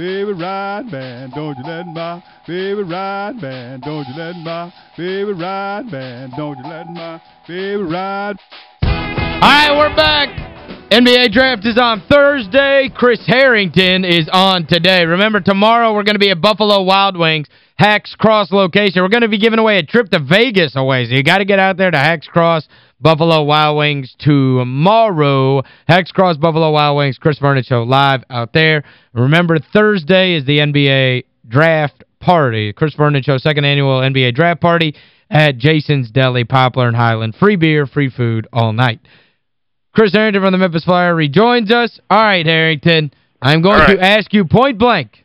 Baby ride, man. Don't you let my baby ride, man. Don't you let my baby ride, man. Don't you let my baby ride. All right, we're back. NBA draft is on Thursday. Chris Herrington is on today. Remember, tomorrow we're going to be at Buffalo Wild Wings, Hacks Cross location. We're going to be giving away a trip to Vegas away, so you got to get out there to Hacks Cross, Buffalo Wild Wings tomorrow. Hacks Cross, Buffalo Wild Wings, Chris Vernon Show live out there. Remember, Thursday is the NBA draft party. Chris Vernon Show second annual NBA draft party at Jason's Deli, Poplar and Highland. Free beer, free food all night. Chris Herrington from the Memphis Flyer rejoins us. All right, Herrington. I'm going right. to ask you point blank.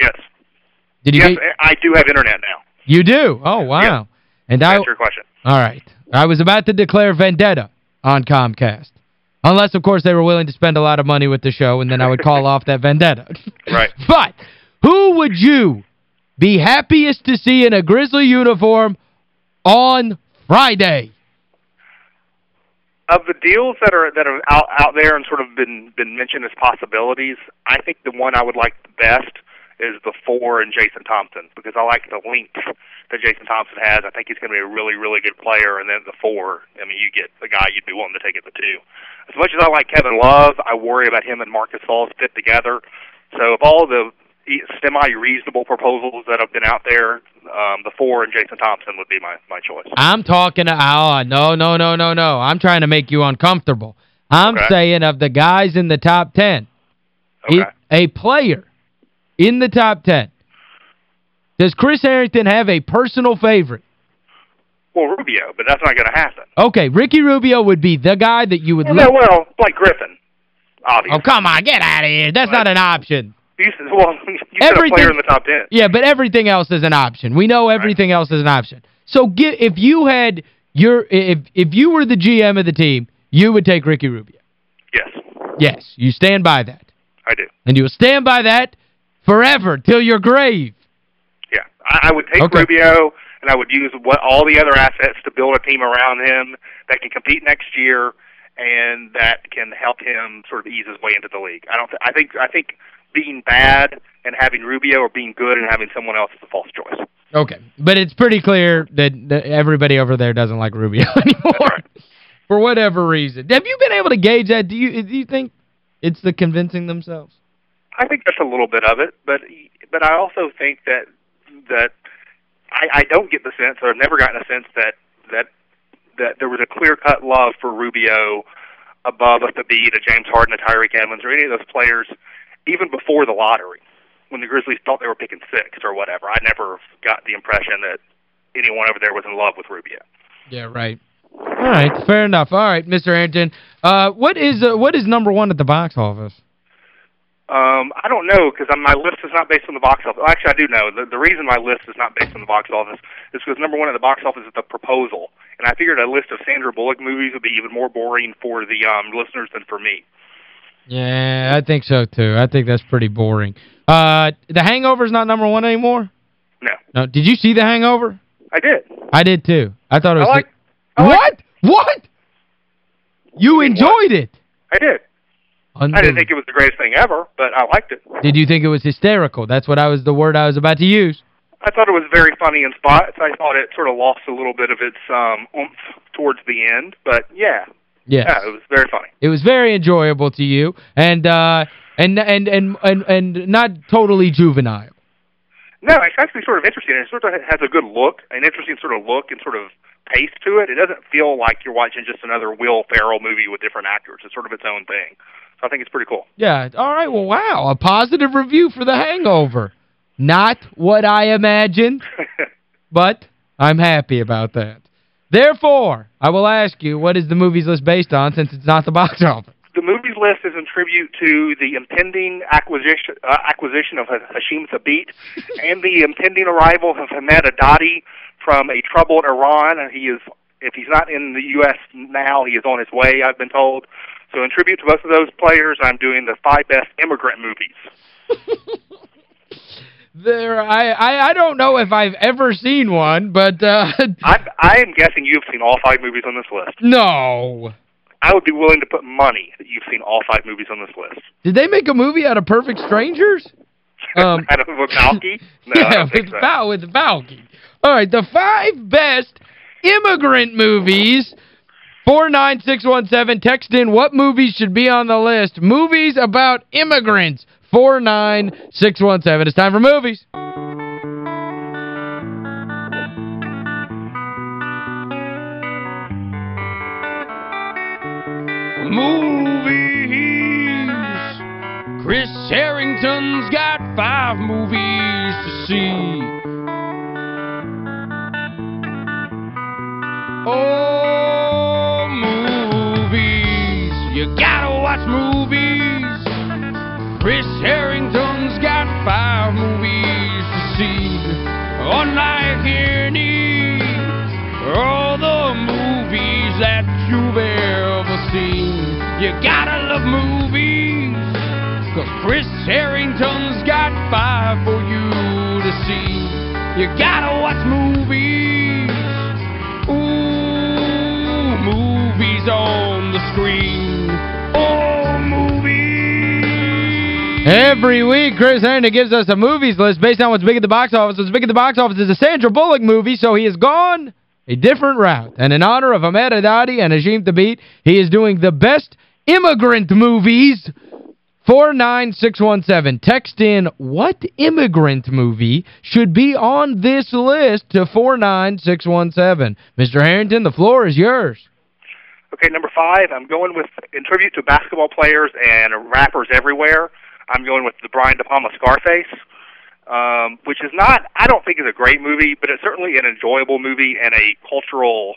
Yes. Did you Yes, I do have internet now. You do? Oh, wow. Yes. And I answer your question. All right. I was about to declare vendetta on Comcast. Unless, of course, they were willing to spend a lot of money with the show, and then I would call off that vendetta. Right. But who would you be happiest to see in a Grizzly uniform on Friday? Of the deals that are that are out out there and sort of been been mentioned as possibilities, I think the one I would like the best is the four and Jason Thompson because I like the length that Jason Thompson has. I think he's going to be a really really good player. And then the four, I mean, you get the guy you'd be willing to take at the two. As much as I like Kevin Love, I worry about him and Marc Gasol fit together. So of all the semi-reasonable proposals that have been out there, um, the four and Jason Thompson would be my, my choice. I'm talking to, oh, no, no, no, no, no. I'm trying to make you uncomfortable. I'm Okay. saying of the guys in the top 10, Okay. a player in the top 10, does Chris Herrington have a personal favorite? Well, Rubio, but that's not going to happen. Okay, Ricky Rubio would be the guy that you would Well, look. well, Blake Griffin, obviously. Oh, come on, get out of here. That's not an option. You well, you Everything- player in the top ten. Yeah, but everything else is an option. We know everything else is an option. So get, if you had your if if you were the GM of the team, you would take Ricky Rubio. Yes, Yes, you stand by that. I do. And you will stand by that forever till your grave. Yeah, I, I would take Okay. Rubio, and I would use what all the other assets to build a team around him that can compete next year and that can help him sort of ease his way into the league. I don't. Th- I think. I think being bad and having Rubio or being good and having someone else is a false choice. Okay. But it's pretty clear that, that everybody over there doesn't like Rubio anymore. right. For whatever reason. Have you been able to gauge that? Do you do you think it's the convincing themselves? I think that's a little bit of it, but but I also think that that I, I don't get the sense, or I've never gotten a sense that that that there was a clear cut love for Rubio above a Thabeet, a James Harden, a Tyreke Evans, or any of those players, even before the lottery, when the Grizzlies thought they were picking six or whatever. I never got the impression that anyone over there was in love with Rubio. Yeah, right. All right, fair enough. All right, Mr. Herrington. Uh, what is uh, what is number one at the box office? Um, I don't know because my list is not based on the box office. Well, actually, I do know. The, the reason my list is not based on the box office is because number one at the box office is the proposal, and I figured a list of Sandra Bullock movies would be even more boring for the um, listeners than for me. Yeah, I think so, too. I think that's pretty boring. Uh, The is not number one anymore? No, No. Did you see The Hangover? I did. I did, too. I thought it I was... like. I like- what? What? You enjoyed it? I did. I didn't think it was the greatest thing ever, but I liked it. Did you think it was hysterical? That's what I was the word I was about to use. I thought it was very funny in spots. I thought it sort of lost a little bit of its um, oomph towards the end, but yeah, Yes. yeah, it was very funny. It was very enjoyable to you and uh and and and and, and not totally juvenile. No, it's actually sort of interesting. It sort of has a good look, an interesting sort of look and sort of pace to it. It doesn't feel like you're watching just another Will Ferrell movie with different actors. It's sort of its own thing. So I think it's pretty cool. Yeah. All right. Well, wow. A positive review for The Hangover. Not what I imagined, but I'm happy about that. Therefore, I will ask you, what is the movies list based on since it's not the box office? The movies list is in tribute to the impending acquisition uh, acquisition of Hasheem Thabeet and the impending arrival of Hamed Haddadi from a troubled Iran. And he is, if he's not in the U.S. now, he is on his way, I've been told. So in tribute to both of those players, I'm doing the five best immigrant movies. there I, I I don't know if I've ever seen one, but uh I I am guessing you've seen all five movies on this list. No. I would be willing to put money that you've seen all five movies on this list. Did they make a movie out of Perfect Strangers? Um, out of Balki? No, yeah, with, so. Val, with Balki. All right, the five best immigrant movies 49617 text in what movies should be on the list. Movies about immigrants. 49617. It's time for movies. Movies. Chris Herrington's got five movies to see. Oh, movies. You gotta watch movies. Chris Herrington's got five movies to see. Unlike any all the movies that you've ever seen. You gotta love movies. Cause Chris Herrington's got five for you to see. You gotta watch movies. Ooh, movies on the screen. Oh, movies. Every week, Chris Herrington gives us a movies list based on what's big at the box office. What's big at the box office is a Sandra Bullock movie, so he is gone a different route. And in honor of Hamed Haddadi and Hasheem Thabeet, he is doing the best immigrant movies 49617. Text in what immigrant movie should be on this list to 49617. Mr. Herrington, the floor is yours. Okay, number five, I'm going with, in tribute to basketball players and rappers everywhere, I'm going with the Brian De Palma Scarface, um, which is not, I don't think is a great movie, but it's certainly an enjoyable movie and a cultural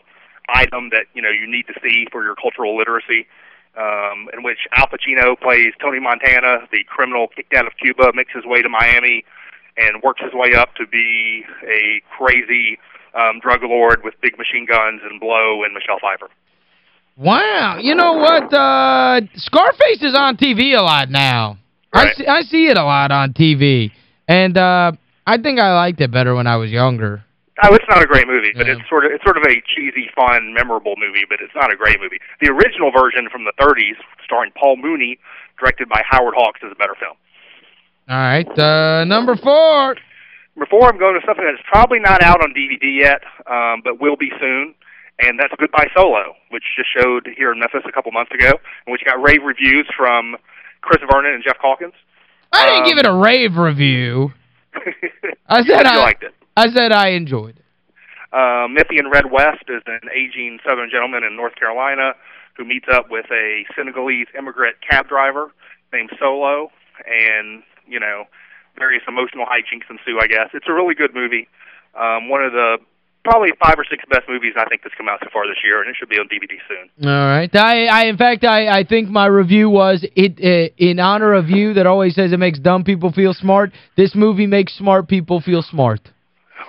item that, you know, you need to see for your cultural literacy um, in which Al Pacino plays Tony Montana, the criminal kicked out of Cuba, makes his way to Miami, and works his way up to be a crazy um, drug lord with big machine guns and blow and Michelle Pfeiffer. Wow. You know what? Uh, Scarface is on TV a lot now. Right. I, see, I see it a lot on TV. And uh, I think I liked it better when I was younger. Oh, it's not a great movie, but Yeah. it's sort of it's sort of a cheesy, fun, memorable movie, but it's not a great movie. The original version from the 30s, starring Paul Muni, directed by Howard Hawks, is a better film. All right. Uh, number four. Before I'm going to something that's probably not out on DVD yet, um, but will be soon, and that's Goodbye Solo, which just showed here in Memphis a couple months ago, and which got rave reviews from Chris Vernon and Jeff Calkins. I didn't Um, give it a rave review. I said I- liked it. I said I enjoyed it. Uh, Memphian Red West is an aging Southern gentleman in North Carolina who meets up with a Senegalese immigrant cab driver named Solo, and you know, various emotional hijinks ensue. I guess it's a really good movie. Um, one of the probably five or six best movies I think that's come out so far this year, and it should be on DVD soon. All right. I, I in fact, I, I think my review was it uh, in honor of you that always says it makes dumb people feel smart. This movie makes smart people feel smart.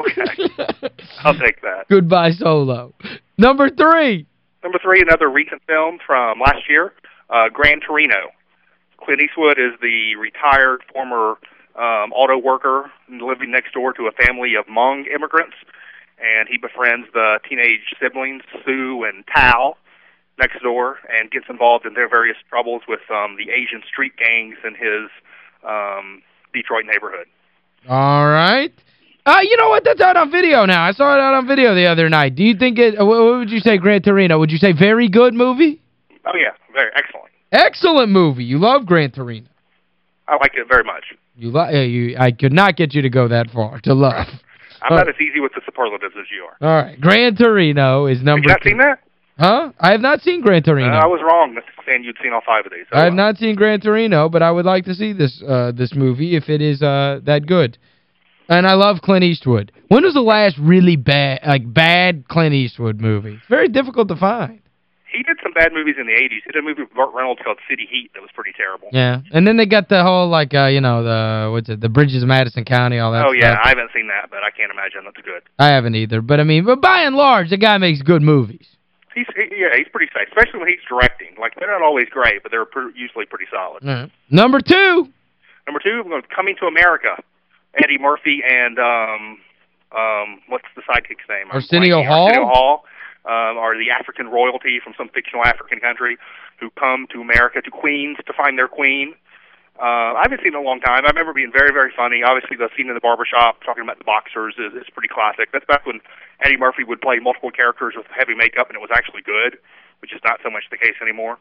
Okay, I'll take that. Goodbye, Solo. Number three. Number three, another recent film from last year, uh, Gran Torino. Clint Eastwood is the retired former um, auto worker living next door to a family of Hmong immigrants, and he befriends the teenage siblings Sue and Tao next door, and gets involved in their various troubles with um, the Asian street gangs in his um, Detroit neighborhood. All right. Uh, you know what? That's out on video now. I saw it out on video the other night. Do you think it, what what would you say, Gran Torino? Would you say very good movie? Oh yeah, very excellent. Excellent movie. You love Gran Torino. I like it very much. You, li uh, you I could not get you to go that far to love. I'm Oh. not as easy with the superlatives as you are. All right. Gran Torino is Have number you not two. seen that? Huh? I have not seen Gran Torino. Uh, I was wrong saying you'd seen all five of these. Oh, I have well. not seen Gran Torino, but I would like to see this uh, this movie if it is uh, that good. And I love Clint Eastwood. When was the last really bad, like, bad Clint Eastwood movie? It's very difficult to find. He did some bad movies in the 80s. He did a movie with Burt Reynolds called City Heat that was pretty terrible. Yeah. And then they got the whole, like, uh, you know, the, what's it, the Bridges of Madison County, all that Oh, yeah, stuff. I haven't seen that, but I can't imagine that's good. I haven't either. But, I mean, but by and large, the guy makes good movies. He's he, Yeah, he's pretty safe, especially when he's directing. Like, they're not always great, but they're pr- usually pretty solid. Right. Number two. Number two, Coming to America. Eddie Murphy and, um, um, what's the sidekick's name? Arsenio. Hall? Arsenio Hall. Um, are the African royalty from some fictional African country who come to America, to Queens, to find their queen. Uh, I haven't seen it in a long time. I remember being very, very funny. Obviously, the scene in the barbershop talking about the boxers is, is pretty classic. That's back when Eddie Murphy would play multiple characters with heavy makeup, and it was actually good, which is not so much the case anymore.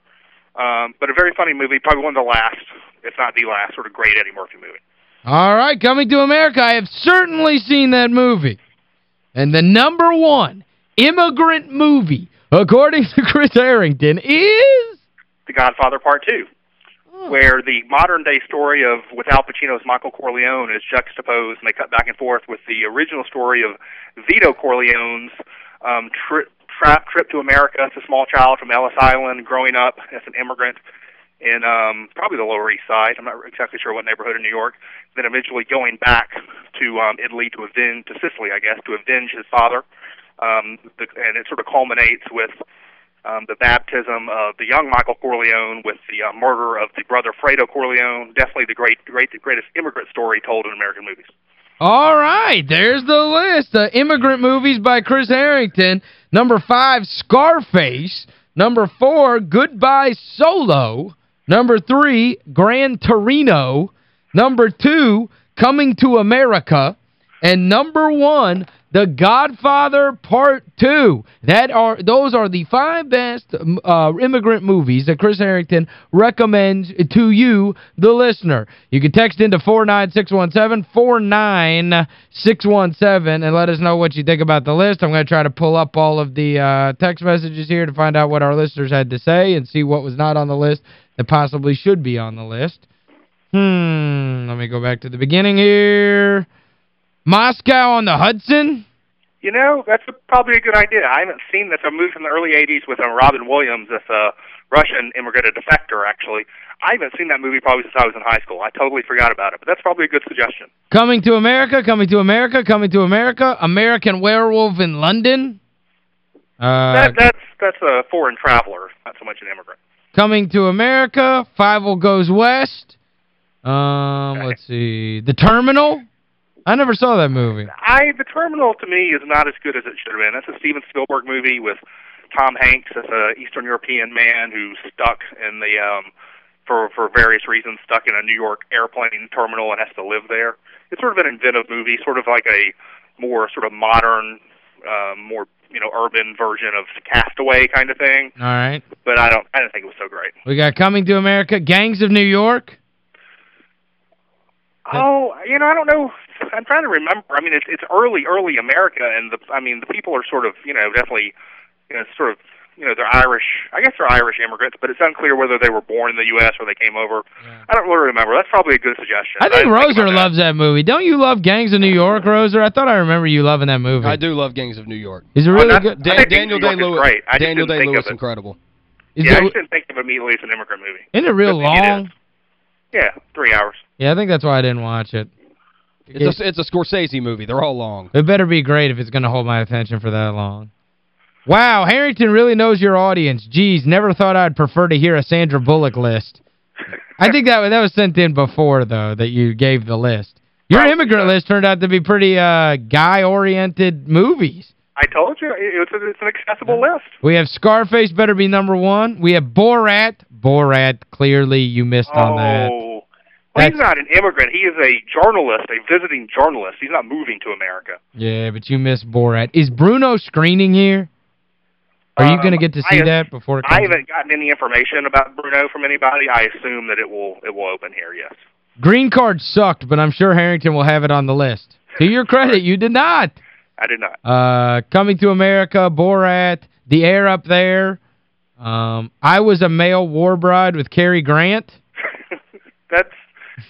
Um, but a very funny movie, probably one of the last, if not the last, sort of great Eddie Murphy movie. All right, Coming to America. I have certainly seen that movie. And the number one immigrant movie, according to Chris Herrington, is... The Godfather Part Two, where the modern day story of with Al Pacino's Michael Corleone is juxtaposed, and they cut back and forth with the original story of Vito Corleone's um, tri- tra- trip to America as a small child from Ellis Island, growing up as an immigrant in um, probably the Lower East Side. I'm not exactly sure what neighborhood in New York. Then eventually going back to um, Italy to avenge to Sicily, I guess, to avenge his father. Um, the, and it sort of culminates with um, the baptism of the young Michael Corleone with the uh, murder of the brother Fredo Corleone. Definitely the great, great, the greatest immigrant story told in American movies. All right, there's the list. Uh, immigrant movies by Chris Herrington. Number five, Scarface. Number four, Goodbye Solo. Number three, Gran Torino. Number two, Coming to America. And number one, The Godfather Part 2. That are Those are the five best uh, immigrant movies that Chris Herrington recommends to you, the listener. You can text into 49617, 49617, and let us know what you think about the list. I'm going to try to pull up all of the uh, text messages here to find out what our listeners had to say and see what was not on the list that possibly should be on the list. Hmm, let me go back to the beginning here. Moscow on the Hudson? You know, that's a, probably a good idea. I haven't seen this. I moved from the early 80s with uh, Robin Williams, this uh, Russian immigrant, defector, actually. I haven't seen that movie probably since I was in high school. I totally forgot about it, but that's probably a good suggestion. Coming to America, Coming to America, Coming to America, American Werewolf in London. Uh, that, that's that's a foreign traveler, not so much an immigrant. Coming to America, Fievel Goes West. Um, Okay. let's see. The Terminal. I never saw that movie. I The Terminal to me is not as good as it should have been. That's a Steven Spielberg movie with Tom Hanks as a Eastern European man who's stuck in the um for for various reasons stuck in a New York airplane terminal and has to live there. It's sort of an inventive movie, sort of like a more sort of modern um more you know urban version of Castaway kind of thing, All right. but I don't I don't think it was so great. We got Coming to America, Gangs of New York. Oh, you know, I don't know. I'm trying to remember. I mean, it's it's early, early America, and the I mean, the people are sort of, you know, definitely, you know, sort of, you know, they're Irish. I guess they're Irish immigrants, but it's unclear whether they were born in the U.S. or they came over. Yeah. I don't really remember. That's probably a good suggestion. I think didn't Roser about that. loves that movie. Don't you love Gangs of New York, Roser? I thought I remember you loving that movie. I do love Gangs of New York. Is it Oh, really that's- good? I Dan, Daniel New York is Day-Lewis. great. Daniel didn't think of Day-Lewis, it. incredible. Is yeah, I just didn't think of it immediately as an immigrant movie. isn't it real But it long? is. Yeah, three hours. Yeah, I think that's why I didn't watch it. It's a, it's a Scorsese movie. They're all long. It better be great if it's going to hold my attention for that long. Wow, Herrington really knows your audience. Geez, never thought I'd prefer to hear a Sandra Bullock list. I think that that was sent in before, though, that you gave the list. Your Probably, immigrant yeah. list turned out to be pretty uh, guy-oriented movies. I told you it's, a, it's an accessible list. We have Scarface better be number one. We have Borat. Borat, clearly you missed on that. Well, That's- he's not an immigrant. He is a journalist, a visiting journalist. He's not moving to America. Yeah, but you missed Borat. Is Bruno screening here? Are you Um, going to get to see have- that before it comes I haven't gotten any information about Bruno from anybody. I assume that it will it will open here, yes. Green card sucked, but I'm sure Herrington will have it on the list. To your credit, you did not. I did not. Uh, Coming to America, Borat, The Air Up There. Um, I Was a Male War Bride with Cary Grant. That's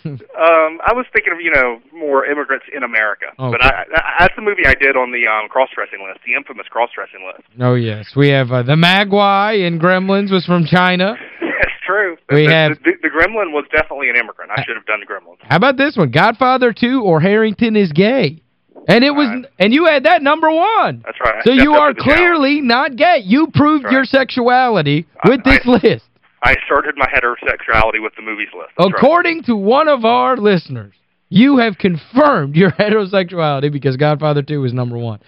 Um, I was thinking of you know more immigrants in America, Okay. but I, I that's the movie I did on the um, cross dressing list, the infamous cross dressing list. Oh, yes. We have uh, the Mogwai in Gremlins was from China. That's true. We the, have- the, the Gremlin was definitely an immigrant. I should have done the Gremlins. How about this one? Godfather 2 or Herrington is gay. And it was Right. and you had that number one. That's right. So you are to the challenge. clearly not gay. You proved That's your right. sexuality I- with this I- list. I asserted my heterosexuality with the movies list. That's right. According to one of our listeners, you have confirmed your heterosexuality because Godfather 2 is number one.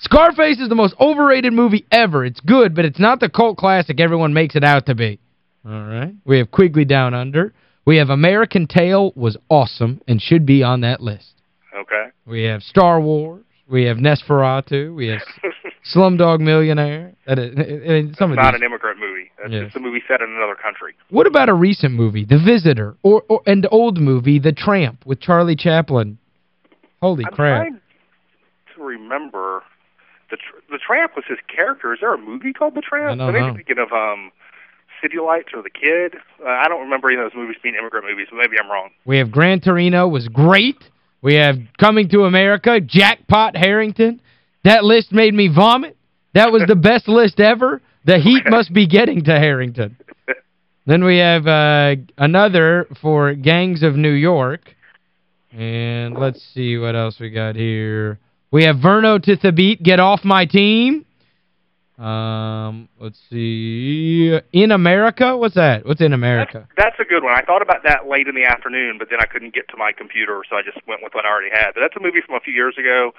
Scarface is the most overrated movie ever. It's good, but it's not the cult classic everyone makes it out to be. All right. We have Quigley Down Under. We have American Tail was awesome and should be on that list. Okay. We have Star Wars. We have Nosferatu. We have Slumdog Millionaire. That is, and some It's of not these. an immigrant movie. It's Yes. just a movie set in another country. What about a recent movie, The Visitor, or, or and old movie, The Tramp, with Charlie Chaplin? Holy I'm crap. trying to remember. The tr the Tramp was his character. Is there a movie called The Tramp? I may thinking of um, City Lights or The Kid. Uh, I don't remember any of those movies being immigrant movies, but maybe I'm wrong. We have Gran Torino was great. We have Coming to America, Jackpot Herrington. That list made me vomit. That was the best list ever. The heat must be getting to Herrington. Then we have uh, another for Gangs of New York. And let's see what else we got here. We have Verno to the beat, Get Off My Team. Um, let's see. In America? What's that? What's In America? That's a good one. I thought about that late in the afternoon, but then I couldn't get to my computer, so I just went with what I already had. But that's a movie from a few years ago.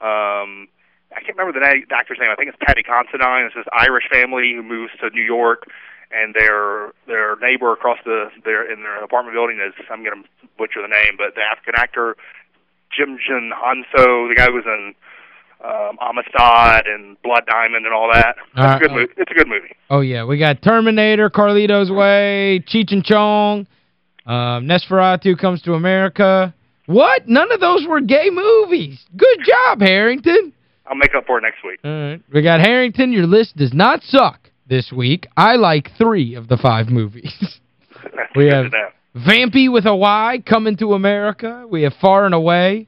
Um, I can't remember the, actor's name. I think it's Paddy Considine. It's this Irish family who moves to New York, and their their neighbor across the their in their apartment building is I'm going to butcher the name, but the African actor Jim Jin Hanso, the guy who was in um, Amistad and Blood Diamond and all that. That's Uh, a good uh, movie. It's a good movie. Oh, yeah. We got Terminator, Carlito's Way, Cheech and Chong, um, Nosferatu Comes to America. What? None of those were gay movies. Good job, Herrington. I'll make up for it next week. All right. We got Herrington. Your list does not suck this week. I like three of the five movies. We have-. Vampy with a Y, Coming to America. We have Far and Away.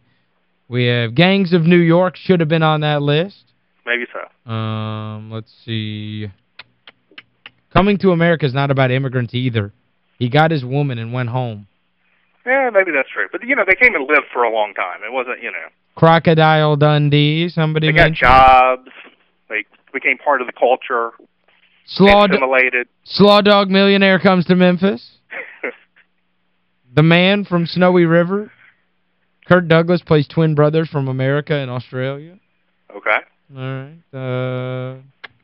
We have Gangs of New York, should have been on that list. Maybe so. Um, let's see. Coming to America is not about immigrants either. He got his woman and went home. Yeah, maybe that's true. But you know, they came and lived for a long time. It wasn't, you know, Crocodile Dundee, somebody they got mentioned. jobs. They became part of the culture. Slaw, assimilated. Slaw Dog Millionaire comes to Memphis. The Man from Snowy River. Kirk Douglas plays twin brothers from America and Australia. okay. All right. Uh,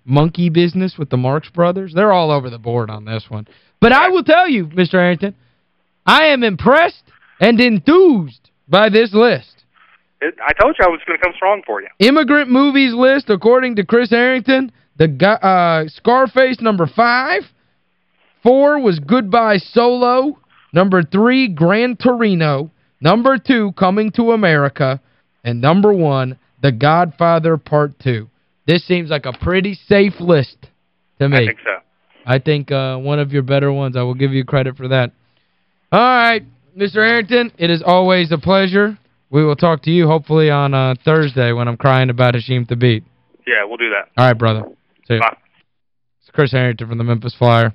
Monkey Business with the Marx Brothers. They're all over the board on this one. But I will tell you, Mr. Herrington, I am impressed and enthused by this list. It, I told you I was going to come strong for you. Immigrant movies list, according to Chris Herrington, the uh, Scarface, number five. Four was Goodbye Solo. Number three, Gran Torino. Number two, Coming to America. And number one, The Godfather Part 2. This seems like a pretty safe list to me. I think so. I think uh, one of your better ones. I will give you credit for that. All right, Mr. Herrington, it is always a pleasure. We will talk to you hopefully on uh, Thursday when I'm crying about Hasheem Thabeet. Yeah, we'll do that. All right, brother. See you. Bye. It's Chris Herrington from the Memphis Flyer.